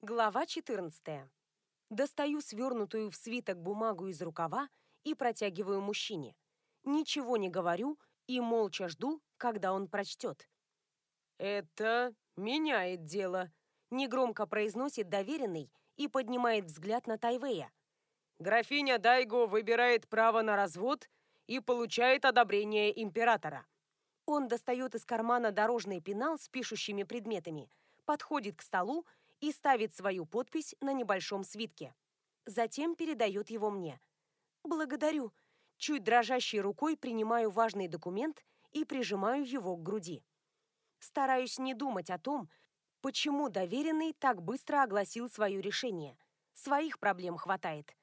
Глава 14. Достаю свернутую в свиток бумагу из рукава и протягиваю мужчине. Ничего не говорю и молча жду, когда он прочтет. «Это меняет дело», — негромко произносит доверенный и поднимает взгляд на Тайвея. «Графиня Дайго выбирает право на развод и получает одобрение императора». Он достает из кармана дорожный пенал с пишущими предметами, подходит к столу и ставит свою подпись на небольшом свитке. Затем передает его мне. «Благодарю». Чуть дрожащей рукой принимаю важный документ и прижимаю его к груди. Стараюсь не думать о том, почему доверенный так быстро огласил свое решение. Своих проблем хватает.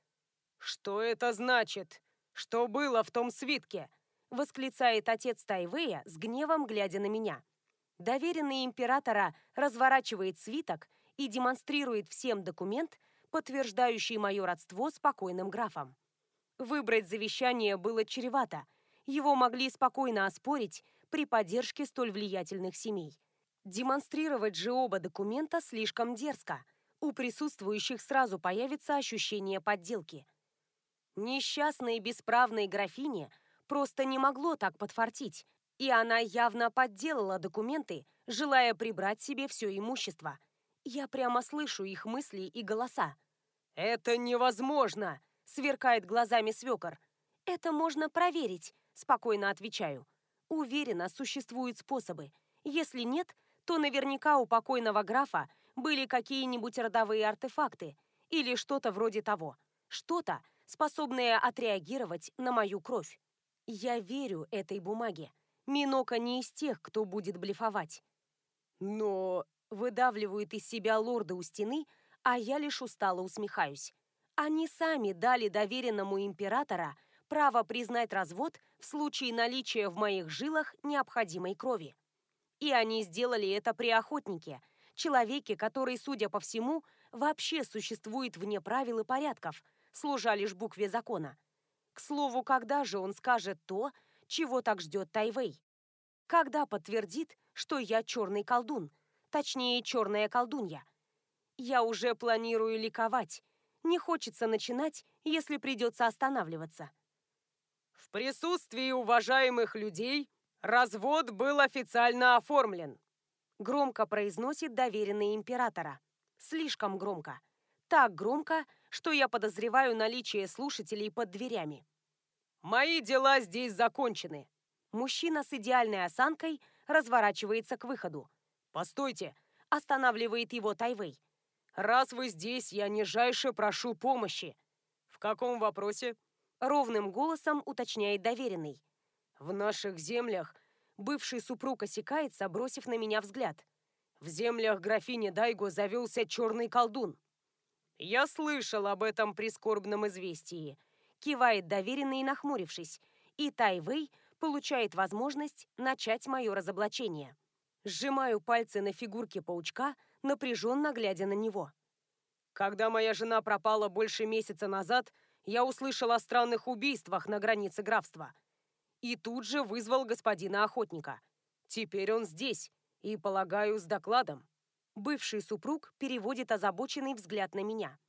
«Что это значит? Что было в том свитке?» восклицает отец Тайвея с гневом, глядя на меня. Доверенный императора разворачивает свиток и демонстрирует всем документ, подтверждающий мое родство с покойным графом. Выбрать завещание было чревато. Его могли спокойно оспорить при поддержке столь влиятельных семей. Демонстрировать же оба документа слишком дерзко. У присутствующих сразу появится ощущение подделки. Несчастной бесправной графине просто не могло так подфартить, и она явно подделала документы, желая прибрать себе все имущество – я прямо слышу их мысли и голоса. «Это невозможно!» — сверкает глазами свекор. «Это можно проверить», — спокойно отвечаю. Уверена, существуют способы. Если нет, то наверняка у покойного графа были какие-нибудь родовые артефакты или что-то вроде того. Что-то, способное отреагировать на мою кровь. Я верю этой бумаге. Минока не из тех, кто будет блефовать. Но Выдавливают из себя лорды у стены, а я лишь устало усмехаюсь. Они сами дали доверенному императора право признать развод в случае наличия в моих жилах необходимой крови. И они сделали это при охотнике, человеке, который, судя по всему, вообще существует вне правил и порядков, служа лишь букве закона. К слову, когда же он скажет то, чего так ждет Тайвей? Когда подтвердит, что я черный колдун – Точнее, черная колдунья. Я уже планирую ликовать. Не хочется начинать, если придется останавливаться. В присутствии уважаемых людей развод был официально оформлен. Громко произносит доверенный императора. Слишком громко. Так громко, что я подозреваю наличие слушателей под дверями. «Мои дела здесь закончены». Мужчина с идеальной осанкой разворачивается к выходу. «Постойте!» – останавливает его Тайвей. «Раз вы здесь, я нижайше прошу помощи». «В каком вопросе?» – ровным голосом уточняет доверенный. «В наших землях...» Бывший супруг осекается, бросив на меня взгляд. «В землях графини Дайго завелся черный колдун». «Я слышал об этом прискорбном известии», – кивает доверенный, нахмурившись, и Тайвей получает возможность начать мое разоблачение. Сжимаю пальцы на фигурке паучка, напряженно глядя на него. Когда моя жена пропала больше месяца назад, я услышал о странных убийствах на границе графства. И тут же вызвал господина охотника. Теперь он здесь, и, полагаю, с докладом. Бывший супруг переводит озабоченный взгляд на меня.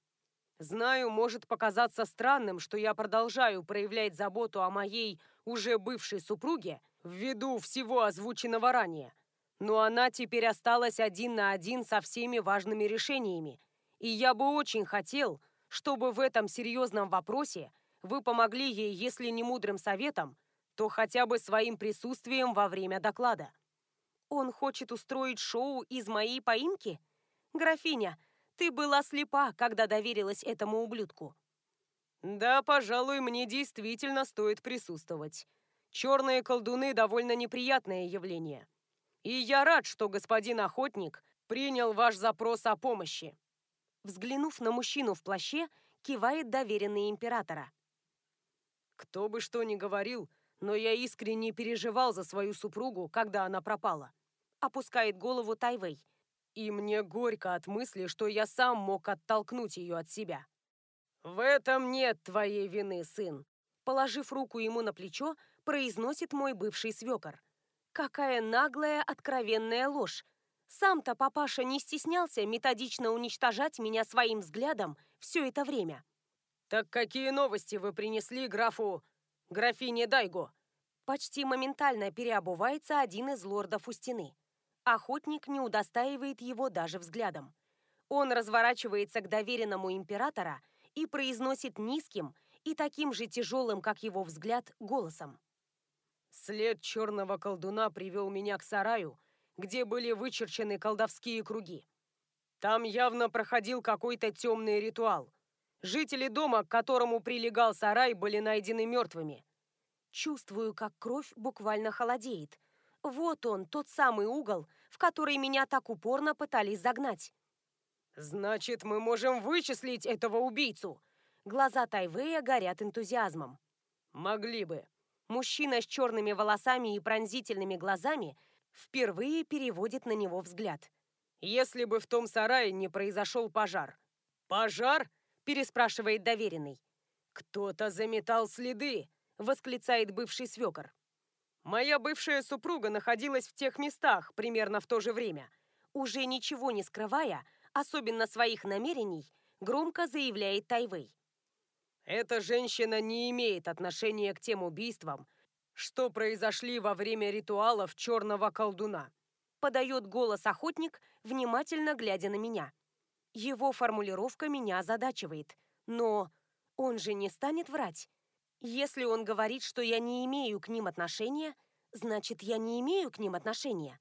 Знаю, может показаться странным, что я продолжаю проявлять заботу о моей уже бывшей супруге ввиду всего озвученного ранее – но она теперь осталась один на один со всеми важными решениями. И я бы очень хотел, чтобы в этом серьезном вопросе вы помогли ей, если не мудрым советом, то хотя бы своим присутствием во время доклада. Он хочет устроить шоу из моей поимки? Графиня, ты была слепа, когда доверилась этому ублюдку. Да, пожалуй, мне действительно стоит присутствовать. Черные колдуны довольно неприятное явление. И я рад, что господин охотник принял ваш запрос о помощи. Взглянув на мужчину в плаще, кивает доверенный императора. Кто бы что ни говорил, но я искренне переживал за свою супругу, когда она пропала. Опускает голову Тайвей. И мне горько от мысли, что я сам мог оттолкнуть ее от себя. В этом нет твоей вины, сын. Положив руку ему на плечо, произносит мой бывший свекор. Какая наглая, откровенная ложь. Сам-то папаша не стеснялся методично уничтожать меня своим взглядом все это время. «Так какие новости вы принесли графу... графине Дайго?» Почти моментально переобувается один из лордов у стены. Охотник не удостаивает его даже взглядом. Он разворачивается к доверенному императора и произносит низким и таким же тяжелым, как его взгляд, голосом. «След черного колдуна привел меня к сараю, где были вычерчены колдовские круги. Там явно проходил какой-то темный ритуал. Жители дома, к которому прилегал сарай, были найдены мертвыми. Чувствую, как кровь буквально холодеет. Вот он, тот самый угол, в который меня так упорно пытались загнать. «Значит, мы можем вычислить этого убийцу!» Глаза Тайвея горят энтузиазмом. «Могли бы». Мужчина с черными волосами и пронзительными глазами впервые переводит на него взгляд. «Если бы в том сарае не произошел пожар». «Пожар?» – переспрашивает доверенный. «Кто-то заметал следы», – восклицает бывший свекор. «Моя бывшая супруга находилась в тех местах примерно в то же время». Уже ничего не скрывая, особенно своих намерений, громко заявляет Тайвей. «Эта женщина не имеет отношения к тем убийствам, что произошли во время ритуалов черного колдуна», подает голос охотник, внимательно глядя на меня. Его формулировка меня озадачивает. Но он же не станет врать. Если он говорит, что я не имею к ним отношения, значит, я не имею к ним отношения.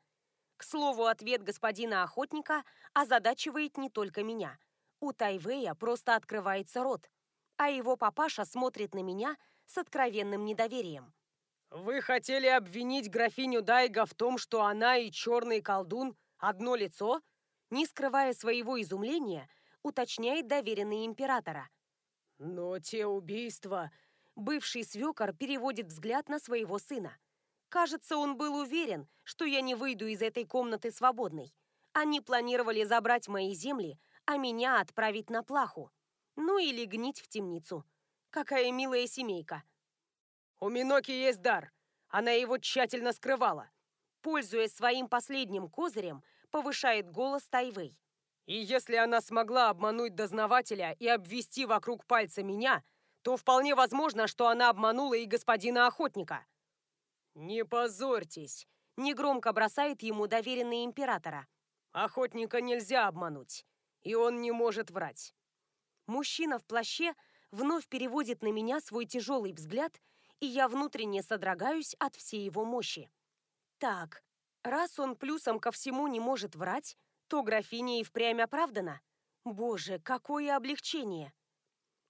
К слову, ответ господина охотника озадачивает не только меня. У Тайвея просто открывается рот, а его папаша смотрит на меня с откровенным недоверием. «Вы хотели обвинить графиню Дайга в том, что она и черный колдун одно лицо?» Не скрывая своего изумления, уточняет доверенный императора. «Но те убийства...» Бывший свекор переводит взгляд на своего сына. Кажется, он был уверен, что я не выйду из этой комнаты свободной. Они планировали забрать мои земли, а меня отправить на плаху. Ну или гнить в темницу. Какая милая семейка. У Миноки есть дар. Она его тщательно скрывала. Пользуясь своим последним козырем, повышает голос Тайвей. И если она смогла обмануть дознавателя и обвести вокруг пальца меня, то вполне возможно, что она обманула и господина охотника. «Не позорьтесь!» – негромко бросает ему доверенный императора. «Охотника нельзя обмануть, и он не может врать». Мужчина в плаще вновь переводит на меня свой тяжелый взгляд, и я внутренне содрогаюсь от всей его мощи. Так, раз он плюсом ко всему не может врать, то графиня и впрямь оправдана. Боже, какое облегчение!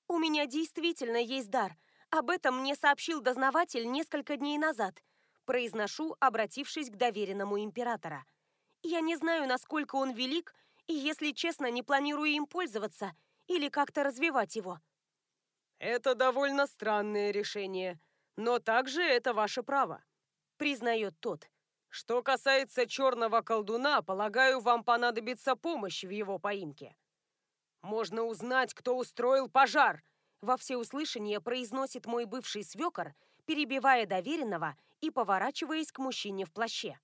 У меня действительно есть дар. Об этом мне сообщил дознаватель несколько дней назад – произношу, обратившись к доверенному императора. Я не знаю, насколько он велик, и, если честно, не планирую им пользоваться или как-то развивать его. Это довольно странное решение, но также это ваше право, признает тот. Что касается черного колдуна, полагаю, вам понадобится помощь в его поимке. Можно узнать, кто устроил пожар, во всеуслышание произносит мой бывший свекор, перебивая доверенного и поворачиваясь к мужчине в плаще.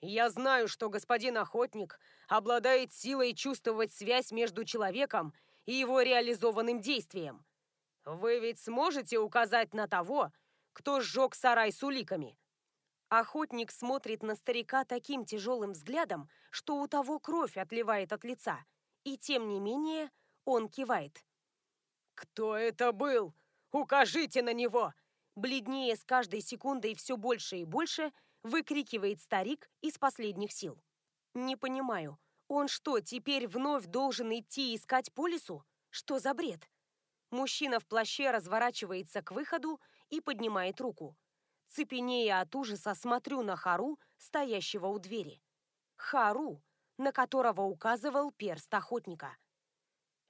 «Я знаю, что господин охотник обладает силой чувствовать связь между человеком и его реализованным действием. Вы ведь сможете указать на того, кто сжег сарай с уликами?» Охотник смотрит на старика таким тяжелым взглядом, что у того кровь отливает от лица, и тем не менее он кивает. «Кто это был? Укажите на него! бледнее с каждой секундой все больше и больше, выкрикивает старик из последних сил. Не понимаю, он что, теперь вновь должен идти искать по лесу? Что за бред? Мужчина в плаще разворачивается к выходу и поднимает руку. Цепенея от ужаса смотрю на Хару, стоящего у двери. Хару, на которого указывал перст охотника.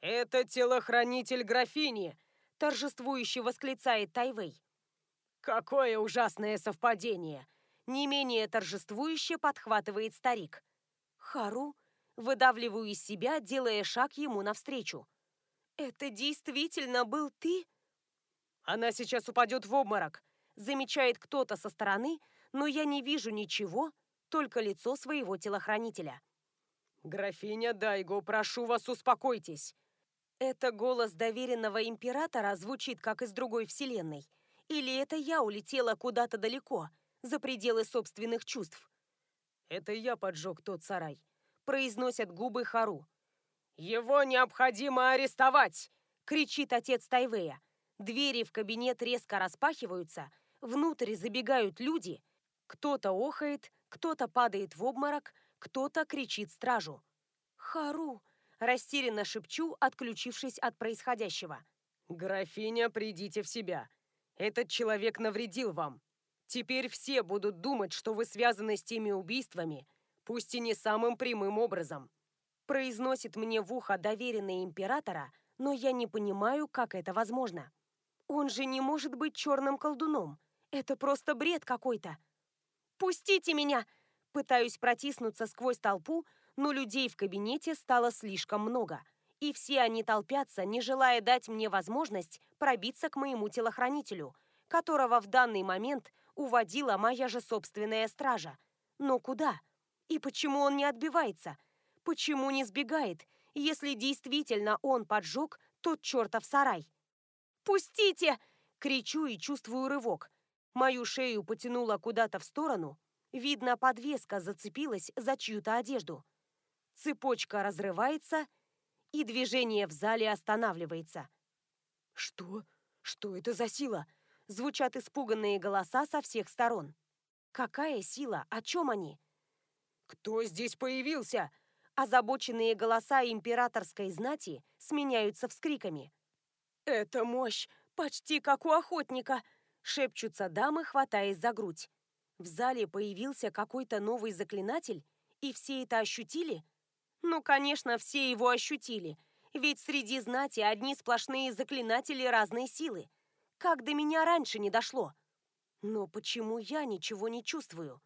«Это телохранитель графини!» торжествующе восклицает Тайвей. «Какое ужасное совпадение!» Не менее торжествующе подхватывает старик. Хару выдавливаю из себя, делая шаг ему навстречу. «Это действительно был ты?» «Она сейчас упадет в обморок», замечает кто-то со стороны, но я не вижу ничего, только лицо своего телохранителя. «Графиня Дайго, прошу вас, успокойтесь!» Это голос доверенного императора звучит как из другой вселенной. Или это я улетела куда-то далеко, за пределы собственных чувств? «Это я поджег тот сарай», — произносят губы Хару. «Его необходимо арестовать!» — кричит отец Тайвея. Двери в кабинет резко распахиваются, внутрь забегают люди. Кто-то охает, кто-то падает в обморок, кто-то кричит стражу. «Хару!» – растерянно шепчу, отключившись от происходящего. «Графиня, придите в себя. Этот человек навредил вам. Теперь все будут думать, что вы связаны с теми убийствами, пусть и не самым прямым образом». Произносит мне в ухо доверенный императора, но я не понимаю, как это возможно. Он же не может быть черным колдуном. Это просто бред какой-то. «Пустите меня!» Пытаюсь протиснуться сквозь толпу, но людей в кабинете стало слишком много. И все они толпятся, не желая дать мне возможность пробиться к моему телохранителю, которого в данный момент уводила моя же собственная стража. Но куда? И почему он не отбивается? Почему не сбегает, если действительно он поджег тот чертов сарай? «Пустите!» — кричу и чувствую рывок. Мою шею потянуло куда-то в сторону. Видно, подвеска зацепилась за чью-то одежду. Цепочка разрывается, и движение в зале останавливается. «Что? Что это за сила?» Звучат испуганные голоса со всех сторон. «Какая сила? О чем они?» «Кто здесь появился?» Озабоченные голоса императорской знати сменяются вскриками. «Это мощь! Почти как у охотника!» Шепчутся дамы, хватаясь за грудь. В зале появился какой-то новый заклинатель, и все это ощутили? Ну, конечно, все его ощутили, ведь среди знати одни сплошные заклинатели разной силы. Как до меня раньше не дошло? Но почему я ничего не чувствую?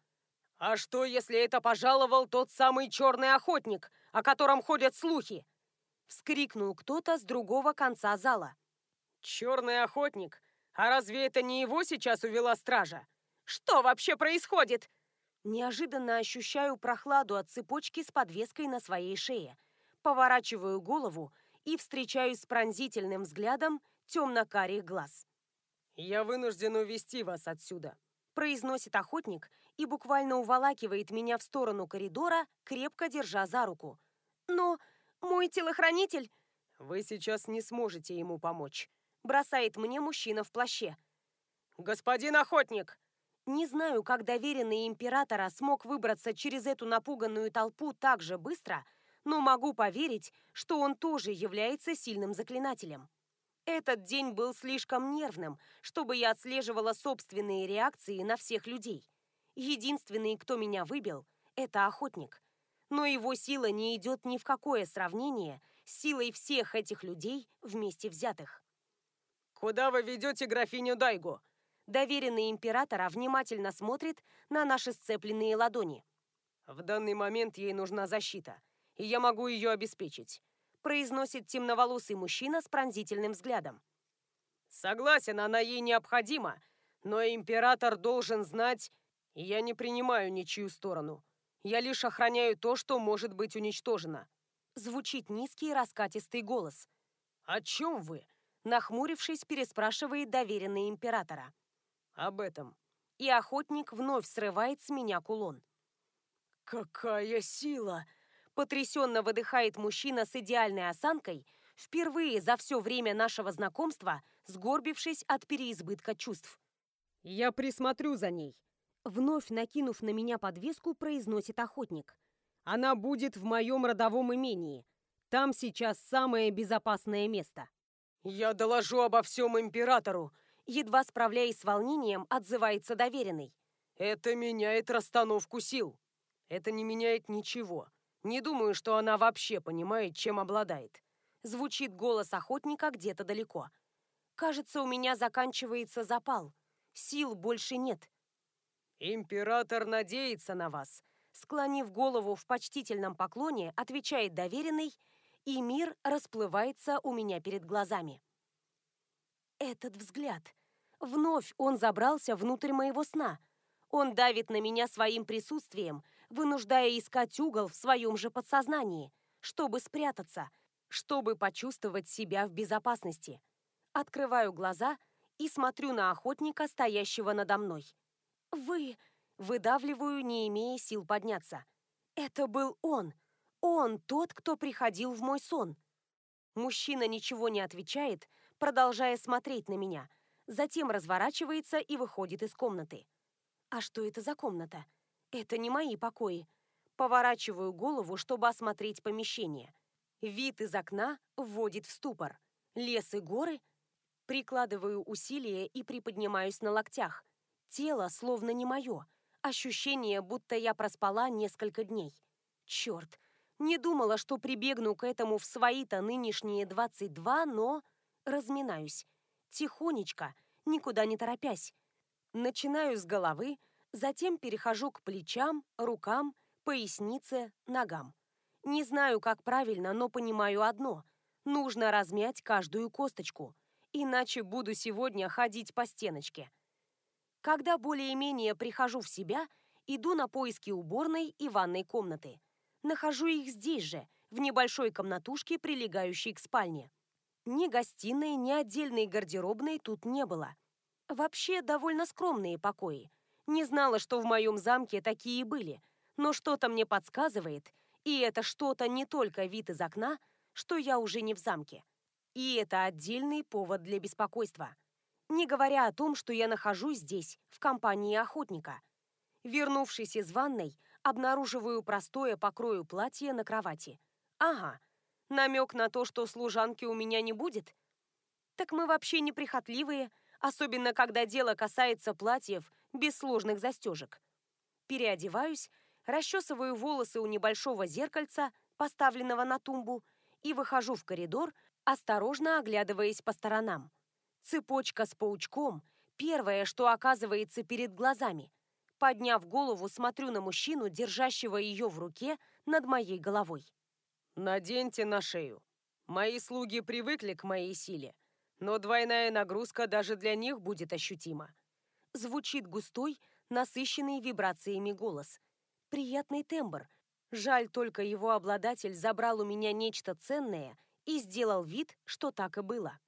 А что, если это пожаловал тот самый черный охотник, о котором ходят слухи? Вскрикнул кто-то с другого конца зала. «Черный охотник? А разве это не его сейчас увела стража? Что вообще происходит?» Неожиданно ощущаю прохладу от цепочки с подвеской на своей шее. Поворачиваю голову и встречаюсь с пронзительным взглядом темно-карих глаз. «Я вынужден увести вас отсюда», – произносит охотник и буквально уволакивает меня в сторону коридора, крепко держа за руку. «Но мой телохранитель...» «Вы сейчас не сможете ему помочь бросает мне мужчина в плаще. «Господин охотник!» Не знаю, как доверенный императора смог выбраться через эту напуганную толпу так же быстро, но могу поверить, что он тоже является сильным заклинателем. Этот день был слишком нервным, чтобы я отслеживала собственные реакции на всех людей. Единственный, кто меня выбил, это охотник. Но его сила не идет ни в какое сравнение с силой всех этих людей вместе взятых. «Куда вы ведете графиню Дайгу?» Доверенный императора внимательно смотрит на наши сцепленные ладони. «В данный момент ей нужна защита, и я могу ее обеспечить», произносит темноволосый мужчина с пронзительным взглядом. «Согласен, она ей необходима, но император должен знать, я не принимаю ничью сторону. Я лишь охраняю то, что может быть уничтожено». Звучит низкий раскатистый голос. «О чем вы?» Нахмурившись, переспрашивает доверенный императора. «Об этом». И охотник вновь срывает с меня кулон. «Какая сила!» Потрясенно выдыхает мужчина с идеальной осанкой, впервые за все время нашего знакомства, сгорбившись от переизбытка чувств. «Я присмотрю за ней», Вновь накинув на меня подвеску, произносит охотник. «Она будет в моем родовом имении. Там сейчас самое безопасное место». «Я доложу обо всем императору!» Едва справляясь с волнением, отзывается доверенный. «Это меняет расстановку сил. Это не меняет ничего. Не думаю, что она вообще понимает, чем обладает». Звучит голос охотника где-то далеко. «Кажется, у меня заканчивается запал. Сил больше нет». «Император надеется на вас», склонив голову в почтительном поклоне, отвечает доверенный и мир расплывается у меня перед глазами. Этот взгляд. Вновь он забрался внутрь моего сна. Он давит на меня своим присутствием, вынуждая искать угол в своем же подсознании, чтобы спрятаться, чтобы почувствовать себя в безопасности. Открываю глаза и смотрю на охотника, стоящего надо мной. «Вы...» — выдавливаю, не имея сил подняться. «Это был он! Он тот, кто приходил в мой сон!» Мужчина ничего не отвечает, продолжая смотреть на меня, затем разворачивается и выходит из комнаты. А что это за комната? Это не мои покои. Поворачиваю голову, чтобы осмотреть помещение. Вид из окна вводит в ступор. Лес и горы. Прикладываю усилия и приподнимаюсь на локтях. Тело словно не мое. Ощущение, будто я проспала несколько дней. Черт, не думала, что прибегну к этому в свои-то нынешние 22, но... Разминаюсь. Тихонечко, никуда не торопясь. Начинаю с головы, затем перехожу к плечам, рукам, пояснице, ногам. Не знаю, как правильно, но понимаю одно. Нужно размять каждую косточку, иначе буду сегодня ходить по стеночке. Когда более-менее прихожу в себя, иду на поиски уборной и ванной комнаты. Нахожу их здесь же, в небольшой комнатушке, прилегающей к спальне. Ни гостиной, ни отдельной гардеробной тут не было. Вообще довольно скромные покои. Не знала, что в моем замке такие были, но что-то мне подсказывает, и это что-то не только вид из окна, что я уже не в замке. И это отдельный повод для беспокойства. Не говоря о том, что я нахожусь здесь, в компании охотника. Вернувшись из ванной, обнаруживаю простое покрою платье на кровати. Ага, намек на то, что служанки у меня не будет? Так мы вообще неприхотливые, особенно когда дело касается платьев без сложных застежек. Переодеваюсь, расчесываю волосы у небольшого зеркальца, поставленного на тумбу, и выхожу в коридор, осторожно оглядываясь по сторонам. Цепочка с паучком – первое, что оказывается перед глазами. Подняв голову, смотрю на мужчину, держащего ее в руке над моей головой. «Наденьте на шею. Мои слуги привыкли к моей силе но двойная нагрузка даже для них будет ощутима. Звучит густой, насыщенный вибрациями голос. Приятный тембр. Жаль только его обладатель забрал у меня нечто ценное и сделал вид, что так и было.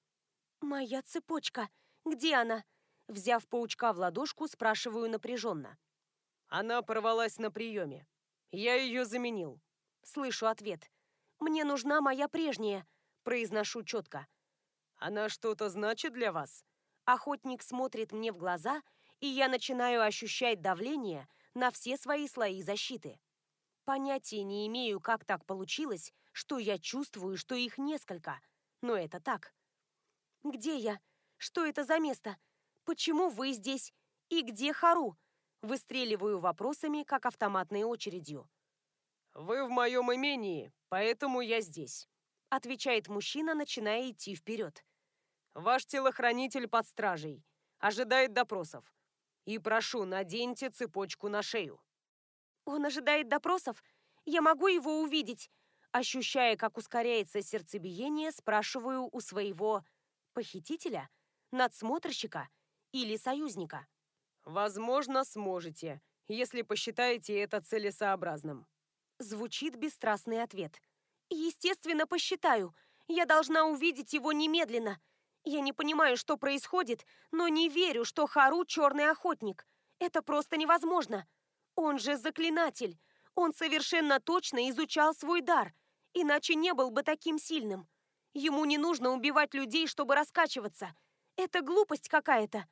«Моя цепочка. Где она?» Взяв паучка в ладошку, спрашиваю напряженно. «Она порвалась на приеме. Я ее заменил». Слышу ответ. «Мне нужна моя прежняя», произношу четко. Она что-то значит для вас? Охотник смотрит мне в глаза, и я начинаю ощущать давление на все свои слои защиты. Понятия не имею, как так получилось, что я чувствую, что их несколько, но это так. Где я? Что это за место? Почему вы здесь? И где Хару? Выстреливаю вопросами, как автоматной очередью. «Вы в моем имении, поэтому я здесь», — отвечает мужчина, начиная идти вперед. Ваш телохранитель под стражей. Ожидает допросов. И прошу, наденьте цепочку на шею. Он ожидает допросов? Я могу его увидеть? Ощущая, как ускоряется сердцебиение, спрашиваю у своего похитителя, надсмотрщика или союзника. Возможно, сможете, если посчитаете это целесообразным. Звучит бесстрастный ответ. Естественно, посчитаю. Я должна увидеть его немедленно. Я не понимаю, что происходит, но не верю, что Хару черный охотник. Это просто невозможно. Он же заклинатель. Он совершенно точно изучал свой дар, иначе не был бы таким сильным. Ему не нужно убивать людей, чтобы раскачиваться. Это глупость какая-то.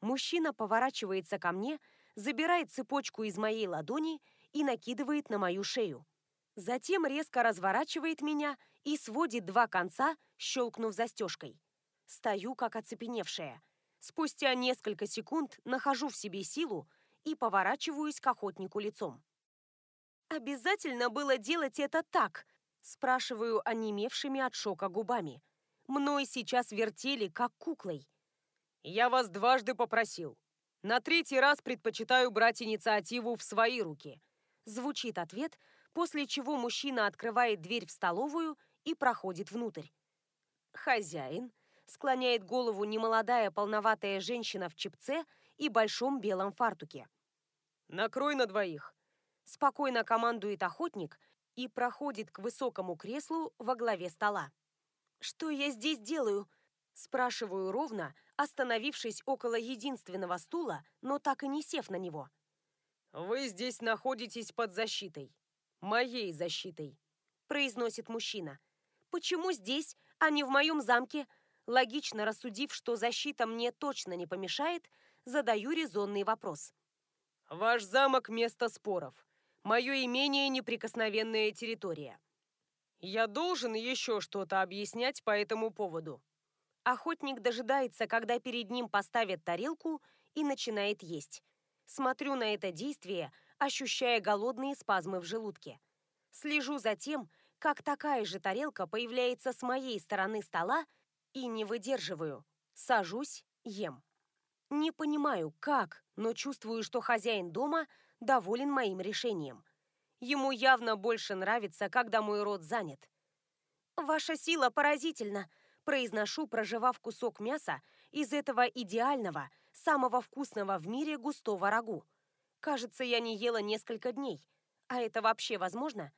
Мужчина поворачивается ко мне, забирает цепочку из моей ладони и накидывает на мою шею. Затем резко разворачивает меня и сводит два конца, щелкнув застежкой. Стою, как оцепеневшая. Спустя несколько секунд нахожу в себе силу и поворачиваюсь к охотнику лицом. «Обязательно было делать это так?» Спрашиваю онемевшими от шока губами. Мной сейчас вертели, как куклой. «Я вас дважды попросил. На третий раз предпочитаю брать инициативу в свои руки». Звучит ответ, после чего мужчина открывает дверь в столовую и проходит внутрь. «Хозяин, склоняет голову немолодая полноватая женщина в чепце и большом белом фартуке. «Накрой на двоих!» Спокойно командует охотник и проходит к высокому креслу во главе стола. «Что я здесь делаю?» Спрашиваю ровно, остановившись около единственного стула, но так и не сев на него. «Вы здесь находитесь под защитой. Моей защитой», — произносит мужчина. «Почему здесь, а не в моем замке?» Логично рассудив, что защита мне точно не помешает, задаю резонный вопрос. «Ваш замок – место споров. Мое имение – неприкосновенная территория. Я должен еще что-то объяснять по этому поводу?» Охотник дожидается, когда перед ним поставят тарелку и начинает есть. Смотрю на это действие, ощущая голодные спазмы в желудке. Слежу за тем, как такая же тарелка появляется с моей стороны стола и не выдерживаю. Сажусь, ем. Не понимаю, как, но чувствую, что хозяин дома доволен моим решением. Ему явно больше нравится, когда мой рот занят. «Ваша сила поразительна», произношу, проживав кусок мяса из этого идеального, самого вкусного в мире густого рагу. Кажется, я не ела несколько дней. А это вообще возможно?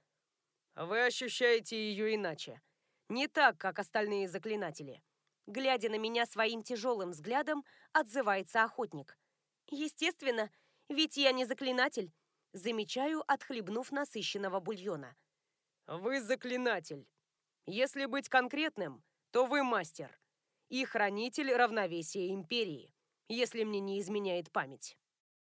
Вы ощущаете ее иначе. Не так, как остальные заклинатели. Глядя на меня своим тяжелым взглядом, отзывается охотник. Естественно, ведь я не заклинатель. Замечаю, отхлебнув насыщенного бульона. Вы заклинатель. Если быть конкретным, то вы мастер и хранитель равновесия империи, если мне не изменяет память.